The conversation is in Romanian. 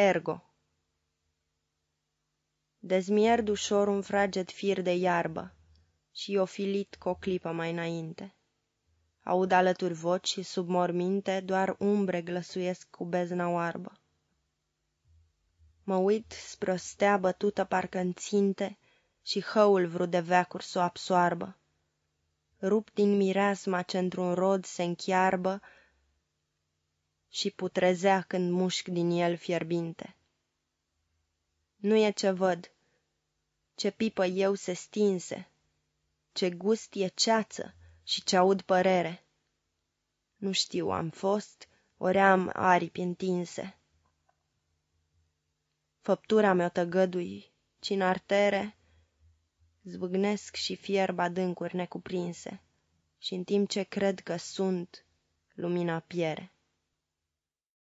Ergo Dezmierd ușor un fraged fir de iarbă Și o filit cu o clipă mai înainte. Aud alături voci și sub morminte Doar umbre glăsuiesc cu bezna oarbă. Mă uit spre o stea bătută parcă ținte Și hăul vrut de veacuri s-o absoarbă. Rup din mireasma ce într-un rod se închiarbă Și putrezea când mușc din el fierbinte. Nu e ce văd, ce pipă eu se stinse, Ce gust e ceață și ce aud părere. Nu știu, am fost, ori am aripi întinse. Făptura mea tăgădui, ci în artere Zvâgnesc și fierb adâncuri necuprinse, Și în timp ce cred că sunt, lumina piere.